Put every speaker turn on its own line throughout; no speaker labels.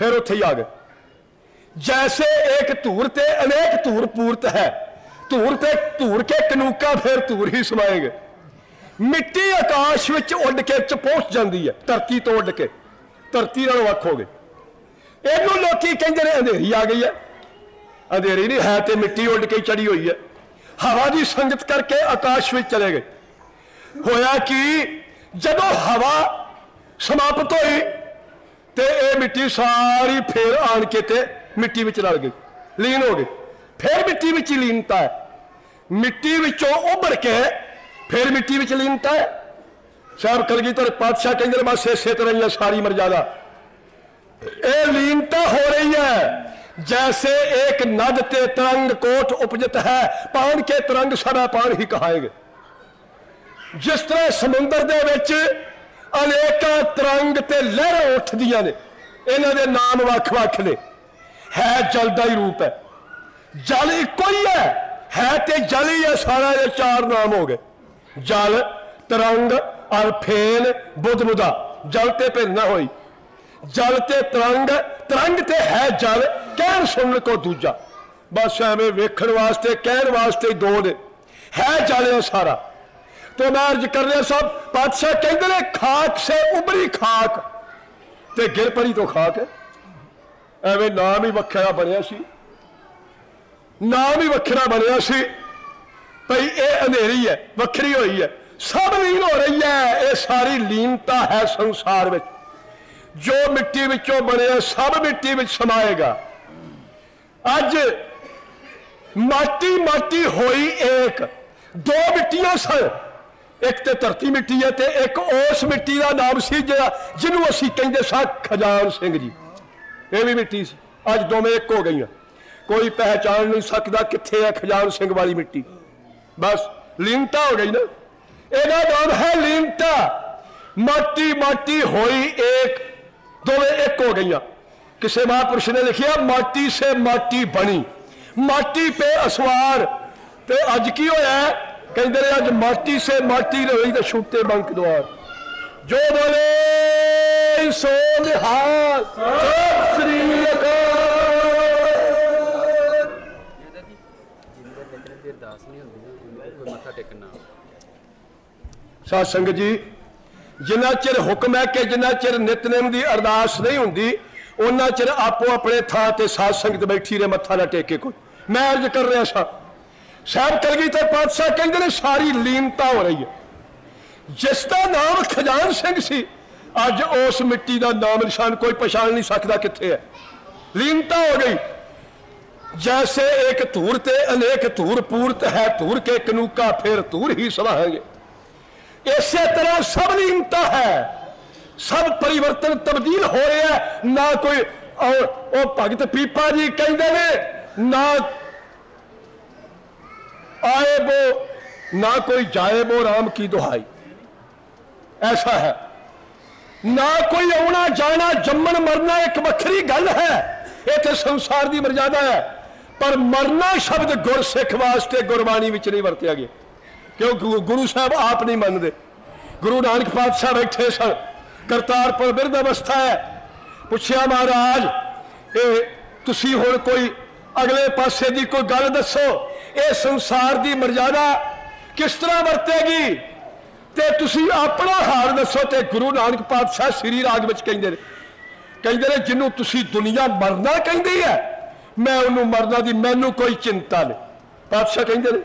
ਫਿਰ ਉੱਥੇ ਹੀ ਆ ਗਏ। ਜੈਸੇ ਇੱਕ ਧੂਰ ਤੇ ਅਨੇਕ ਧੂਰ ਪੂਰਤ ਹੈ ਧੂਰ ਤੇ ਧੂਰ ਕੇ ਕਨੂਕਾ ਫਿਰ ਧੂਰ ਹੀ ਸਮਾਏਗੇ। ਮਿੱਟੀ ਆਕਾਸ਼ ਵਿੱਚ ਉੱਡ ਕੇ ਚਪੋਸ ਜਾਂਦੀ ਹੈ, ਧਰਤੀ ਤੋਂ ਉੱਡ ਕੇ, ਧਰਤੀ ਨਾਲ ਵੱਖ ਹੋ ਗਏ। ਇਹਨੂੰ ਲੋਕੀ ਕਹਿੰਦੇ ਨੇ, ਅੰਧੇਰੀ ਆ ਗਈ ਹੈ। ਅੰਧੇਰੀ ਨਹੀਂ, ਹੈ ਤੇ ਮਿੱਟੀ ਉੱਡ ਕੇ ਚੜੀ ਹੋਈ ਹੈ। ਹਵਾ ਦੀ ਸੰਗਤ ਕਰਕੇ ਆਕਾਸ਼ ਵਿੱਚ ਚਲੇ ਗਏ। ਹੋਇਆ ਕਿ? ਜਦੋਂ ਹਵਾ ਸਮਾਪਤ ਹੋਈ ਤੇ ਇਹ ਮਿੱਟੀ ਸਾਰੀ ਫੇਰ ਆਣ ਕੇ ਤੇ ਮਿੱਟੀ ਵਿੱਚ ਰਲ ਗਈ ਲੀਨ ਹੋ ਗਈ ਫੇਰ ਮਿੱਟੀ ਵਿੱਚ ਹੀ ਲੀਨਤਾ ਹੈ ਮਿੱਟੀ ਵਿੱਚੋਂ ਉੱਭਰ ਕੇ ਫੇਰ ਮਿੱਟੀ ਵਿੱਚ ਲੀਨਤਾ ਹੈ ਸਾਹਿਬ ਕਲਗੀਧਰ ਪਾਤਸ਼ਾਹ ਕਹਿੰਦੇ ਨੇ ਬਸ ਇਸੇ ਤਰ੍ਹਾਂ ਹੀ ਹੈ ਸਾਰੀ ਮਰਜ਼ਾਦਾ ਇਹ ਲੀਨਤਾ ਹੋ ਰਹੀ ਹੈ जैसे एक नद ते तरंग कोट उपजत है पान के तरंग सदा पान ही कहाएंगे ਜਿਸ ਤਰ੍ਹਾਂ ਸਮੁੰਦਰ ਦੇ ਵਿੱਚ ਅਨੇਕਾਂ ਤਰੰਗ ਤੇ ਲਹਿਰਾਂ ਉੱਠਦੀਆਂ ਨੇ। ਇਹਨਾਂ ਦੇ ਨਾਮ ਵੱਖ-ਵੱਖ ਨੇ। ਹੈ ਜਲ ਦਾ ਹੀ ਰੂਪ ਹੈ। ਜਲ ਇੱਕੋ ਹੀ ਹੈ। ਹੈ ਤੇ ਜਲ ਹੀ ਹੈ ਸਾਰਾ ਇਹ ਚਾਰ ਨਾਮ ਹੋ ਗਏ। ਜਲ, ਤਰੰਗ ਔਰ ਫੇਨ ਬੁੱਧ ਮੁਦਾ ਜਲ ਤੇ ਭਿੰਨਾ ਹੋਈ। ਜਲ ਤੇ ਤਰੰਗ ਤਰੰਗ ਤੇ ਹੈ ਜਲ, ਕਹਿਣ ਸੁਣਨ ਕੋ ਦੂਜਾ। ਬਸ ਐਵੇਂ ਵੇਖਣ ਵਾਸਤੇ, ਕਹਿਣ ਵਾਸਤੇ ਦੋ ਨੇ। ਹੈ ਜਲ ਇਹ ਸਾਰਾ। ਤੇ ਮੈਂ ਅਰਜ ਕਰ ਰਿਹਾ ਸਭ ਪਾਤਸ਼ਾਹ ਕਹਿੰਦੇ ਨੇ, ਖਾਕ ਸੇ ਉਬਰੀ ਖਾਕ। ਤੇ ਗਿਰ ਪੜੀ ਤੋਂ ਖਾਕ ਐਵੇਂ ਨਾਮ ਹੀ ਵੱਖਰਾ ਬਣਿਆ ਸੀ। ਨਾਮ ਹੀ ਵੱਖਰਾ ਬਣਿਆ ਸੀ। ਭਈ ਇਹ ਅੰਧੇਰੀ ਹੈ, ਵੱਖਰੀ ਹੋਈ ਹੈ। ਸਭ ਲੀਨ ਹੋ ਰਹੀ ਹੈ। ਇਹ ਸਾਰੀ ਲੀਨਤਾ ਹੈ ਸੰਸਾਰ ਵਿੱਚ। ਜੋ ਮਿੱਟੀ ਵਿੱਚੋਂ ਬਣਿਆ, ਸਭ ਮਿੱਟੀ ਵਿੱਚ ਸਮਾਏਗਾ। ਅੱਜ ਮਾਟੀ ਮਾਟੀ ਹੋਈ ਏਕ। ਦੋ ਮਿੱਟੀਆਂ ਸਨ। ਇੱਕ ਤੇ ਧਰਤੀ ਮਿੱਟੀ ਹੈ ਤੇ ਇੱਕ ਉਸ ਮਿੱਟੀ ਦਾ ਨਾਮ ਸੀ ਜਿਹੜਾ ਜਿਹਨੂੰ ਅਸੀਂ ਕਹਿੰਦੇ ਸਾਂ ਖਜਾਨ ਸਿੰਘ ਜੀ। ਇਹ ਵੀ ਮਿੱਟੀ ਸੀ। ਅੱਜ ਦੋਵੇਂ ਇੱਕ ਹੋ ਗਈਆਂ। ਕੋਈ ਪਹਿਚਾਨ ਨਹੀਂ ਸਕਦਾ ਕਿੱਥੇ ਹੈ ਖਜਾਨ ਸਿੰਘ ਵਾਲੀ ਮਿੱਟੀ। ਬਸ ਲੀਨਤਾ ਹੋ ਗਈ ਨਾ। ਇਹਦਾ ਨਾਮ ਹੈ ਲੀਨਤਾ। ਮਾਟੀ ਮਾਟੀ ਹੋਈ ਇੱਕ ਦੋਵੇਂ ਇੱਕ ਹੋ ਗਈਆਂ। ਕਿਸੇ ਮਹਾਪੁਰਸ਼ ਨੇ ਲਿਖਿਆ, ਮਾਟੀ ਸੇ ਮਾਟੀ ਬਣੀ। ਮਾਟੀ ਪੇ ਅਸਵਾਰ। ਤੇ ਅੱਜ ਕੀ ਹੋਇਆ? ਕਹਿੰਦੇ ਨੇ, ਅੱਜ ਮਾਟੀ ਸੇ ਮਾਟੀ ਰੋਈ ਤੇ ਛੁੱਟੇ ਬੰਕ ਦੁਆਰ। ਜੋ ਬੋਲੇ, ਸੋ ਨਿਹਾਲ। ਸਤਿ ਸ੍ਰੀ ਅਕਾਲ। ਸਾਧ ਸੰਗਤ ਜੀ, ਜਿੰਨਾ ਚਿਰ ਹੁਕਮ ਹੈ ਕਿ ਜਿੰਨਾ ਚਿਰ ਨਿਤਨੇਮ ਦੀ ਅਰਦਾਸ ਨਹੀਂ ਹੁੰਦੀ ਉਹਨਾਂ ਚਿਰ ਆਪੋ ਆਪਣੇ ਥਾਂ ਤੇ ਸਾਧ ਸੰਗਤ ਬੈਠੀ ਰਹੇ, ਮੱਥਾ ਨਾ ਟੇਕੇ ਕੋਈ। ਮੈਂ ਅਰਜ਼ ਕਰ ਰਿਹਾ ਸਾਂ ਸਾਹਿਬ ਕਲਗੀਧਰ ਪਾਤਸ਼ਾਹ ਕਹਿੰਦੇ ਨੇ ਸਾਰੀ ਲੀਨਤਾ ਹੋ ਰਹੀ ਹੈ। ਜਿਸ ਦਾ ਨਾਮ ਖਜਾਨ ਸਿੰਘ ਸੀ, ਅੱਜ ਉਸ ਮਿੱਟੀ ਦਾ ਨਾਮ ਨਿਸ਼ਾਨ ਕੋਈ ਪਛਾਣ ਨਹੀਂ ਸਕਦਾ ਕਿੱਥੇ ਹੈ। ਲੀਨਤਾ ਹੋ ਗਈ। ਜੈਸੇ ਇੱਕ ਧੂਰ ਤੇ ਅਨੇਕ ਧੂਰ ਪੂਰਤ ਹੈ ਧੂਰ ਕੇ ਕਨੂਕਾ ਫਿਰ ਧੂਰ ਹੀ ਸਵਾਹਾਂਗੇ। ਇਸੇ ਤਰ੍ਹਾਂ ਸਭ ਲੀਨਤਾ ਹੈ। ਸਭ ਪਰਿਵਰਤਨ ਤਬਦੀਲ ਹੋ ਰਿਹਾ ਨਾ ਕੋਈ ਉਹ ਭਗਤ ਪੀਪਾ ਜੀ ਕਹਿੰਦੇ ਨੇ, ਨਾ ਆਏ ਬੋ ਨਾ ਕੋਈ ਜਾਏ ਬੋ ਰਾਮ ਕੀ ਦੁਹਾਈ। ਐਸਾ ਹੈ। ਨਾ ਕੋਈ ਆਉਣਾ, ਜਾਣਾ, ਜੰਮਣ, ਮਰਨਾ ਇੱਕ ਵੱਖਰੀ ਗੱਲ ਹੈ। ਇਹ ਤੇ ਸੰਸਾਰ ਦੀ ਮਰਜ਼ਾਦਾ ਹੈ। ਪਰ ਮਰਨਾ ਸ਼ਬਦ ਗੁਰਸਿੱਖ ਵਾਸਤੇ ਗੁਰਬਾਣੀ ਵਿੱਚ ਨਹੀਂ ਵਰਤਿਆ ਗਿਆ। ਕਿਉਂ? ਗੁ- ਗੁਰੂ ਸਾਹਿਬ ਆਪ ਨਹੀਂ ਮੰਨਦੇ। ਗੁਰੂ ਨਾਨਕ ਪਾਤਸ਼ਾਹ ਬੈਠੇ ਸਨ। ਕਰਤਾਰਪੁਰ ਬਿਰਧ ਅਵਸਥਾ ਹੈ। ਪੁੱਛਿਆ ਮਹਾਰਾਜ, ਇਹ ਤੁਸੀਂ ਹੁਣ ਕੋਈ ਅਗਲੇ ਪਾਸੇ ਦੀ ਕੋਈ ਗੱਲ ਦੱਸੋ? ਇਹ ਸੰਸਾਰ ਦੀ ਮਰਜ਼ਾਦਾ ਕਿਸ ਤਰ੍ਹਾਂ ਵਰਤੇਗੀ? ਤੇ ਤੁਸੀਂ ਆਪਣਾ ਹਾਲ ਦੱਸੋ ਤੇ ਗੁਰੂ ਨਾਨਕ ਪਾਤਸ਼ਾਹ ਸ੍ਰੀ ਰਾਗ ਵਿੱਚ ਕਹਿੰਦੇ ਨੇ। ਕਹਿੰਦੇ ਨੇ, ਜਿਹਨੂੰ ਤੁਸੀਂ ਦੁਨੀਆ ਮਰਨਾ ਕਹਿੰਦੀ ਹੈ, ਮੈਂ ਉਹਨੂੰ ਮਰਨਾ ਦੀ ਮੈਨੂੰ ਕੋਈ ਚਿੰਤਾ ਨਹੀਂ। ਪਾਤਸ਼ਾਹ ਕਹਿੰਦੇ ਨੇ,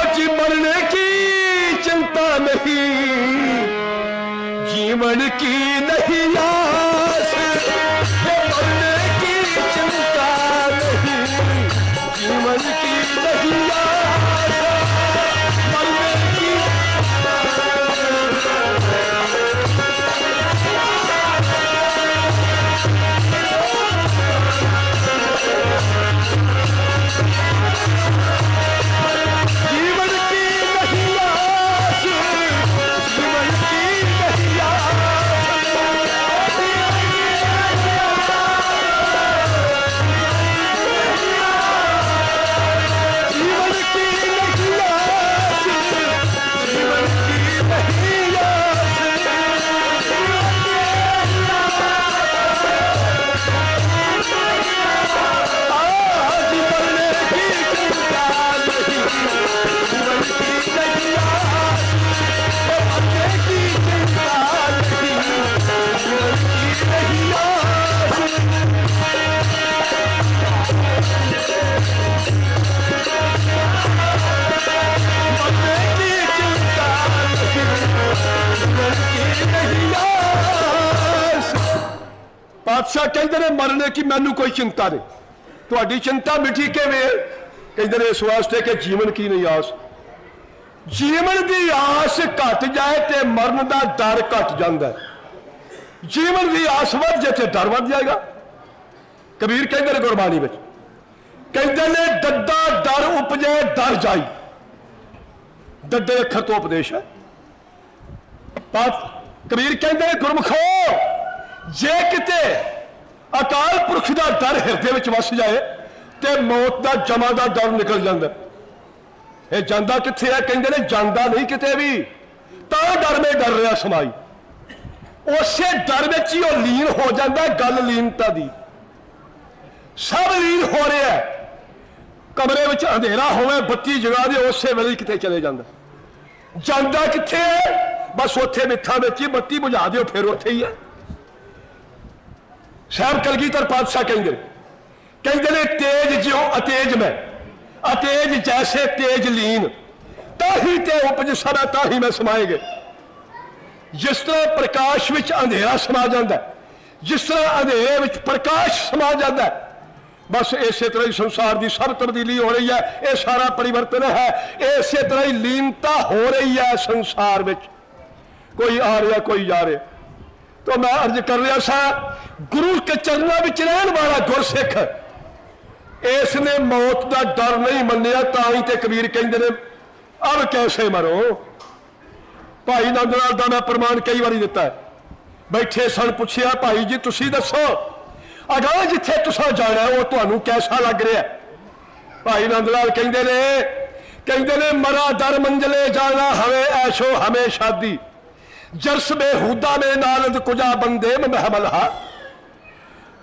ਅੱਜ ਮਰਨੇ ਕੀ ਚਿੰਤਾ ਨਹੀਂ, ਜੀਵਨ ਕੀ ਨਹੀਂ ਆ ਪਾਤਸ਼ਾਹ ਕਹਿੰਦੇ ਨੇ, ਮਰਨੇ ਕੀ ਮੈਨੂੰ ਕੋਈ ਚਿੰਤਾ ਨਹੀਂ। ਤੁਹਾਡੀ ਚਿੰਤਾ ਮਿੱਠੀ ਕਿਵੇਂ ਕਹਿੰਦੇ ਨੇ, ਇਸ ਵਾਸਤੇ ਕਿ ਜੀਵਨ ਕੀ ਨਹੀਂ ਆਸ। ਜੀਵਨ ਦੀ ਆਸ ਘਟ ਜਾਏ ਤੇ ਮਰਨ ਦਾ ਡਰ ਘਟ ਜਾਂਦਾ ਜੀਵਨ ਦੀ ਆਸ ਵੱਧ ਜੇ ਤੇ ਡਰ ਵੱਧ ਜਾਏਗਾ। ਕਬੀਰ ਕਹਿੰਦੇ ਨੇ ਗੁਰਬਾਣੀ ਵਿੱਚ, ਕਹਿੰਦੇ ਨੇ, ਦੱਦਾ ਡਰ ਉਪਜੇ, ਡਰ ਜਾਈ। ਦੱਦੇ ਅੱਖਰ ਤੋਂ ਉਪਦੇਸ਼ ਹੈ। ਪਾਤ ਕਬੀਰ ਕਹਿੰਦੇ ਨੇ, ਗੁਰਮਖੋ! ਜੇ ਕਿਤੇ ਅਕਾਲ ਪੁਰਖ ਦਾ ਡਰ ਹਿਰਦੇ ਵਿੱਚ ਵਸ ਜਾਏ, ਤੇ ਮੌਤ ਦਾ, ਜਮਾ ਦਾ ਡਰ ਨਿਕਲ ਜਾਂਦਾ। ਇਹ ਜਾਂਦਾ ਕਿੱਥੇ ਹੈ ਕਹਿੰਦੇ ਨੇ ਜਾਂਦਾ ਨਹੀਂ ਕਿਤੇ ਵੀ। ਤਾਂ ਡਰ ਮੇ ਡਰ ਰਿਹਾ ਸਮਾਈ। ਉਸੇ ਡਰ ਵਿੱਚ ਹੀ ਉਹ ਲੀਨ ਹੋ ਜਾਂਦਾ, ਗੱਲ ਲੀਨਤਾ ਦੀ। ਸਭ ਲੀਨ ਹੋ ਰਿਹਾ ਕਮਰੇ ਵਿੱਚ ਅੰਧੇਰਾ ਹੋਵੇ, ਬੱਤੀ ਜਗਾ ਦੇ, ਉਸੇ ਵੇਲੇ ਕਿਤੇ ਚਲੇ ਜਾਂਦਾ। ਜਾਂਦਾ ਕਿੱਥੇ ਹੈ? ਬਸ ਉੱਥੇ ਮਿੱਠਾ ਵਿੱਚ ਹੀ, ਬੱਤੀ ਬੁਝਾ ਦਿਓ, ਫਿਰ ਉੱਥੇ ਹੀ ਹੈ। ਸਾਹਿਬ ਕਲਗੀਧਰ ਪਾਤਸ਼ਾਹ ਕਹਿੰਦੇ ਨੇ। ਕਹਿੰਦੇ ਨੇ, ਤੇਜ ਜਿਉ ਅਤੇਜ ਮੈਂ, ਅਤੇਜ ਜੈਸੇ ਤੇਜ ਲੀਨ, ਤਾਹੀ ਤੇ ਉਪਜ ਸਦਾ ਤਾਹੀ ਮੈਂ ਸਮਾਏਗੇ। ਜਿਸ ਤਰ੍ਹਾਂ ਪ੍ਰਕਾਸ਼ ਵਿੱਚ ਅੰਧੇਰਾ ਸਮਾ ਜਾਂਦਾ ਜਿਸ ਤਰ੍ਹਾਂ ਅੰਧੇਰੇ ਵਿੱਚ ਪ੍ਰਕਾਸ਼ ਸਮਾ ਜਾਂਦਾ ਬਸ ਇਸੇ ਤਰ੍ਹਾਂ ਹੀ ਸੰਸਾਰ ਦੀ ਸਭ ਤਬਦੀਲੀ ਹੋ ਰਹੀ ਹੈ, ਇਹ ਸਾਰਾ ਪਰਿਵਰਤਨ ਹੈ, ਇਸੇ ਤਰ੍ਹਾਂ ਹੀ ਲੀਨਤਾ ਹੋ ਰਹੀ ਹੈ ਸੰਸਾਰ ਵਿੱਚ। ਕੋਈ ਆ ਰਿਹਾ, ਕੋਈ ਜਾ ਰਿਹਾ। ਤਾਂ ਮੈਂ ਅਰਜ਼ ਕਰ ਰਿਹਾ ਸਾਂ, ਗੁਰੂ ਕੇ ਚਰਨਾਂ ਵਿੱਚ ਰਹਿਣ ਵਾਲਾ ਗੁਰਸਿੱਖ ਇਸ ਨੇ ਮੌਤ ਦਾ ਡਰ ਨਹੀਂ ਮੰਨਿਆ, ਤਾਂ ਹੀ ਤੇ ਕਬੀਰ ਕਹਿੰਦੇ ਨੇ, ਅਬ ਕੈਸੇ ਮਰੋ? ਭਾਈ ਨੰਦ ਲਾਲ ਦਾ ਮੈਂ ਪ੍ਰਮਾਣ ਕਈ ਵਾਰੀ ਦਿੱਤਾ ਹੈ। ਬੈਠੇ ਸਣ ਪੁੱਛਿਆ, ਭਾਈ ਜੀ, ਤੁਸੀਂ ਦੱਸੋ, ਅਗਾਂਹ ਜਿੱਥੇ ਤੁਸੀਂ ਜਾਣਾ, ਉਹ ਤੁਹਾਨੂੰ ਕੈਸਾ ਲੱਗ ਰਿਹਾ? ਭਾਈ ਨੰਦ ਲਾਲ ਕਹਿੰਦੇ ਨੇ ਕਹਿੰਦੇ ਨੇ, ਮਰਾ ਦਰ ਮੰਜ਼ਲੇ ਜਾਣਾ ਹਵੇ, ਐਸ਼ੋ ਹਮੇਸ਼ਾਦੀ ਜਰਸ ਬੇਹੂਦਾ ਮੇ ਨਾਲਦ ਕੁਜਾ ਬੰਦੇ ਮਹਿਮਲਹਾ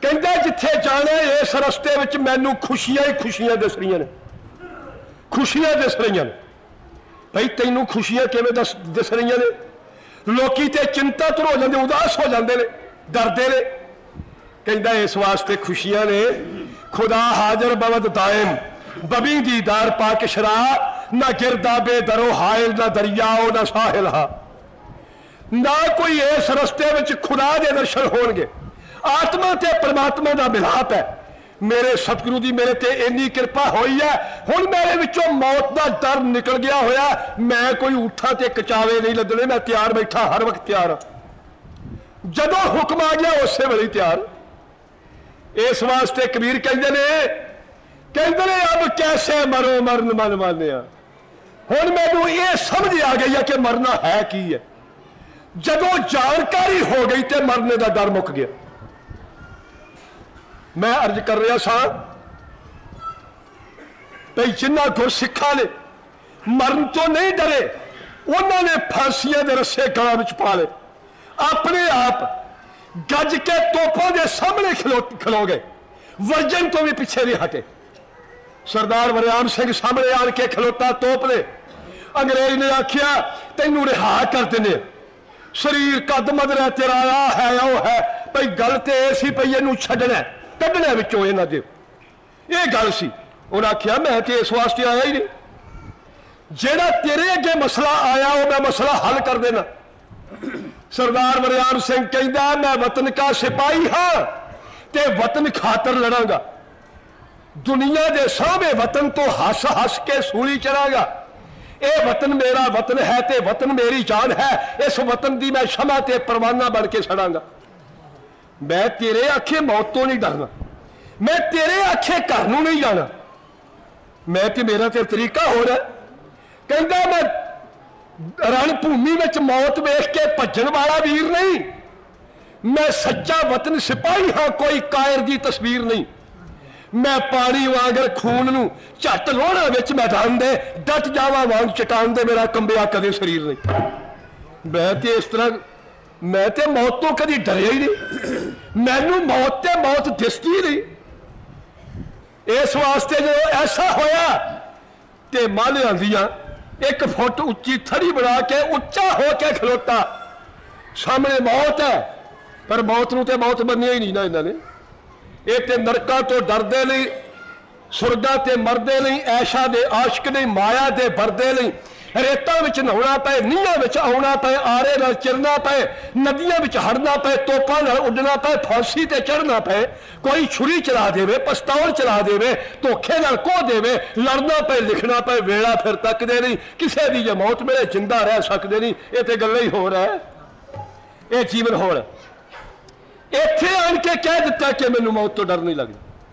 ਕਹਿੰਦਾ ਜਿੱਥੇ ਜਾਣਾ ਇਸ ਰਸਤੇ ਵਿੱਚ ਮੈਨੂੰ ਖੁਸ਼ੀਆਂ ਹੀ ਖੁਸ਼ੀਆਂ ਦਿਸ ਰਹੀਆਂ ਨੇ। ਖੁਸ਼ੀਆਂ ਦਿਸ ਰਹੀਆਂ ਨੇ। ਭਈ ਤੈਨੂੰ ਖੁਸ਼ੀਆਂ ਕਿਵੇਂ ਦਿਸ ਰਹੀਆਂ ਨੇ? ਲੋਕੀ ਤੇ ਚਿੰਤਾਤੁਰ ਹੋ ਜਾਂਦੇ, ਉਦਾਸ ਹੋ ਜਾਂਦੇ ਨੇ, ਡਰਦੇ ਨੇ। ਕਹਿੰਦਾ ਇਸ ਵਾਸਤੇ ਖੁਸ਼ੀਆਂ ਨੇ। ਖੁਦਾ ਹਾਜ਼ਰ ਬਵਦ ਦਾਇਮ। ਬਬੀ ਦੀਦਾਰ ਪਾਕ ਸ਼ਰਾ। ਨਾ ਗਿਰਦਾ ਬੇਦਰੋ ਹਾਇਲ, ਨਾ ਦਰਿਆ, ਉਹ ਨਾ ਸਾਹਿਲ ਹਾ। ਨਾ ਕੋਈ ਇਸ ਰਸਤੇ ਵਿੱਚ ਖੁਦਾ ਦੇ ਦਰਸ਼ਨ ਹੋਣਗੇ। ਆਤਮਾ ਤੇ ਪਰਮਾਤਮਾ ਦਾ ਮਿਲਾਪ ਹੈ। ਮੇਰੇ ਸਤਿਗੁਰੂ ਦੀ ਮੇਰੇ ਤੇ ਇੰਨੀ ਕਿਰਪਾ ਹੋਈ ਹੈ। ਹੁਣ ਮੇਰੇ ਵਿੱਚੋਂ ਮੌਤ ਦਾ ਡਰ ਨਿਕਲ ਗਿਆ ਹੋਇਆ। ਮੈਂ ਕੋਈ ਊਠਾਂ ਤੇ ਕਚਾਵੇ ਨਹੀਂ ਲੱਦਣੇ। ਮੈਂ ਤਿਆਰ ਬੈਠਾ, ਹਰ ਵਕਤ ਤਿਆਰ ਹਾਂ। ਜਦੋਂ ਹੁਕਮ ਆ ਗਿਆ, ਉਸੇ ਵੇਲੇ ਤਿਆਰ। ਇਸ ਵਾਸਤੇ ਕਬੀਰ ਕਹਿੰਦੇ ਨੇ ਕਹਿੰਦੇ ਨੇ ਅਬ ਕੈਸੇ ਮਰੋ, ਮਰਨ ਮਨ ਮਾਨਿਆ? ਹੁਣ ਮੈਨੂੰ ਇਹ ਸਮਝ ਆ ਗਈ ਹੈ ਕਿ ਮਰਨਾ ਹੈ ਕੀ ਹੈ। ਜਦੋਂ ਜਾਣਕਾਰੀ ਹੋ ਗਈ ਤੇ ਮਰਨੇ ਦਾ ਡਰ ਮੁੱਕ ਗਿਆ। ਮੈਂ ਅਰਜ਼ ਕਰ ਰਿਹਾ ਸਾਂ ਭਈ ਜਿਨ੍ਹਾਂ ਗੁਰਸਿੱਖਾਂ ਨੇ ਮਰਨ ਤੋਂ ਨਹੀਂ ਡਰੇ, ਉਹਨਾਂ ਨੇ ਫਾਂਸੀਆਂ ਦੇ ਰੱਸੇ ਗਲਾਂ ਵਿੱਚ ਪਾ ਲਏ। ਆਪਣੇ ਆਪ ਗੱਜ ਕੇ ਤੋਪਾਂ ਦੇ ਸਾਹਮਣੇ ਖਲੋ ਖਲੋ ਗਏ। ਵਰਜਨ ਤੋਂ ਵੀ ਪਿੱਛੇ ਨਹੀਂ ਹਟੇ। ਸਰਦਾਰ ਵਰਿਆਮ ਸਿੰਘ ਸਾਹਮਣੇ ਆਣ ਕੇ ਖਲੋਤਾ ਤੋਪ ਨੇ ਅੰਗਰੇਜ਼ ਨੇ ਆਖਿਆ, ਤੈਨੂੰ ਰਿਹਾ ਕਰ ਦਿੰਦੇ ਹਾਂ। ਸਰੀਰ ਕੱਦ ਮਦਰਾ ਤੇਰਾ ਆ ਹੈ, ਉਹ ਹੈ। ਭਈ ਗੱਲ ਤੇ ਇਹ ਸੀ ਭਈ ਇਹਨੂੰ ਛੱਡਣਾ, ਕੱਢਣਾ ਵਿੱਚੋਂ ਇਹਨਾਂ ਦੇ। ਇਹ ਗੱਲ ਸੀ। ਉਹਨਾਂ ਆਖਿਆ, ਮੈਂ ਤੇ ਇਸ ਵਾਸਤੇ ਆਇਆ ਹੀ ਨਹੀਂ। ਜਿਹੜਾ ਤੇਰੇ ਅੱਗੇ ਮਸਲਾ ਆਇਆ, ਉਹ ਮੈਂ ਮਸਲਾ ਹੱਲ ਕਰ ਦੇਣਾ। ਸਰਦਾਰ ਵਰਿਆਮ ਸਿੰਘ ਕਹਿੰਦਾ, ਮੈਂ ਵਤਨ ਕਾ ਸਿਪਾਹੀ ਹਾਂ ਤੇ ਵਤਨ ਖਾਤਰ ਲੜਾਂਗਾ। ਦੁਨੀਆ ਦੇ ਸਾਹਮਣੇ ਵਤਨ ਤੋਂ ਹੱਸ ਹੱਸ ਕੇ ਸੂਲੀ ਚੜਾਂਗਾ। ਇਹ ਵਤਨ ਮੇਰਾ ਵਤਨ ਹੈ ਤੇ ਵਤਨ ਮੇਰੀ ਜਾਨ ਹੈ। ਇਸ ਵਤਨ ਦੀ ਮੈਂ ਸ਼ਮਾ ਤੇ ਪਰਵਾਨਾ ਬਣ ਕੇ ਛੜਾਂਗਾ ਮੈਂ ਤੇਰੇ ਆਖੇ ਮੌਤ ਤੋਂ ਨਹੀਂ ਡਰਨਾ। ਮੈਂ ਤੇਰੇ ਆਖੇ ਘਰ ਨੂੰ ਨਹੀਂ ਜਾਣਾ। ਮੈਂ ਤੇ ਮੇਰਾ ਤੇ ਤਰੀਕਾ ਹੋਰ ਹੈ। ਕਹਿੰਦਾ ਮੈਂ ਰਣ ਭੂਮੀ ਵਿੱਚ ਮੌਤ ਵੇਖ ਕੇ ਭੱਜਣ ਵਾਲਾ ਵੀਰ ਨਹੀਂ। ਮੈਂ ਸੱਚਾ ਵਤਨ ਸਿਪਾਹੀ ਹਾਂ, ਕੋਈ ਕਾਇਰ ਦੀ ਤਸਵੀਰ ਨਹੀਂ। ਮੈਂ ਪਾਣੀ ਵਾਂਗਰ ਖੂਨ ਨੂੰ ਝੱਟ ਲੋਹਣਾ ਵਿੱਚ ਮੈਦਾਨ ਦੇ ਡਟ ਜਾਵਾਂ ਵਾਂਗ ਚਟਾਨ ਦੇ ਮੇਰਾ ਕੰਬਿਆ ਕਦੇ ਸਰੀਰ ਨਹੀਂ। ਮੈਂ ਤੇ ਇਸ ਤਰ੍ਹਾਂ, ਮੈਂ ਤੇ ਮੌਤ ਤੋਂ ਕਦੀ ਡਰਿਆ ਹੀ ਨਹੀਂ। ਮੈਨੂੰ ਮੌਤ ਤੇ ਮੌਤ ਦਿਸਦੀ ਨਹੀਂ। ਇਸ ਵਾਸਤੇ ਜਦੋਂ ਐਸਾ ਹੋਇਆ, ਤੇ ਮਾਲਿਆਂ ਦੀਆਂ ਇੱਕ ਫੁੱਟ ਉੱਚੀ ਥੜੀ ਬਣਾ ਕੇ ਉੱਚਾ ਹੋ ਕੇ ਖਲੋਤਾ। ਸਾਹਮਣੇ ਮੌਤ ਹੈ, ਪਰ ਮੌਤ ਨੂੰ ਤੇ ਮੌਤ ਮੰਨਿਆ ਹੀ ਨਹੀਂ ਨਾ ਇਹਨਾਂ ਨੇ। ਇਹ ਤੇ ਨਰਕਾਂ ਤੋਂ ਡਰਦੇ ਲਈ ਸੁਰਗਾਂ ਤੇ ਮਰਦੇ ਲਈ ਐਸ਼ਾ ਦੇ ਆਸ਼ਕ ਨਹੀਂ, ਮਾਇਆ ਦੇ ਵਰਦੇ ਲਈ ਰੇਤਾਂ ਵਿੱਚ ਨਹਾਉਣਾ ਪਏ, ਨੀਹਾਂ ਵਿੱਚ ਆਉਣਾ ਪਏ, ਆਰੇ ਨਾਲ ਚਿਰਨਾ ਪਏ, ਨਦੀਆਂ ਵਿੱਚ ਹੜਨਾ ਪਏ, ਤੋਪਾਂ ਨਾਲ ਉੱਡਣਾ ਪਏ, ਫਾਂਸੀ ਤੇ ਚੜਨਾ ਪਏ। ਕੋਈ ਛੁਰੀ ਚਲਾ ਦੇਵੇ ਪਿਸਤੌਲ ਚਲਾ ਦੇਵੇ, ਧੋਖੇ ਨਾਲ ਕੋਹ ਦੇਵੇ, ਲੜਨਾ ਪਏ, ਲਿਖਣਾ ਪਏ, ਵੇਲਾ ਫਿਰ ਤੱਕਦੇ ਨਹੀਂ, ਕਿਸੇ ਦੀ ਜੇ ਮੌਤ ਮੇਰੇ ਜਿੰਦਾ ਰਹਿ ਸਕਦੇ ਨਹੀਂ। ਇਹ ਤੇ ਗੱਲਾਂ ਹੀ ਹੋਰ ਹੈ। ਇਹ ਜੀਵਨ ਹੋਰ ਇੱਥੇ ਆਣ ਕੇ ਕਹਿ ਦਿੱਤਾ ਕਿ ਮੈਨੂੰ ਮੌਤ ਤੋਂ ਡਰ ਨਹੀਂ ਲੱਗਦਾ।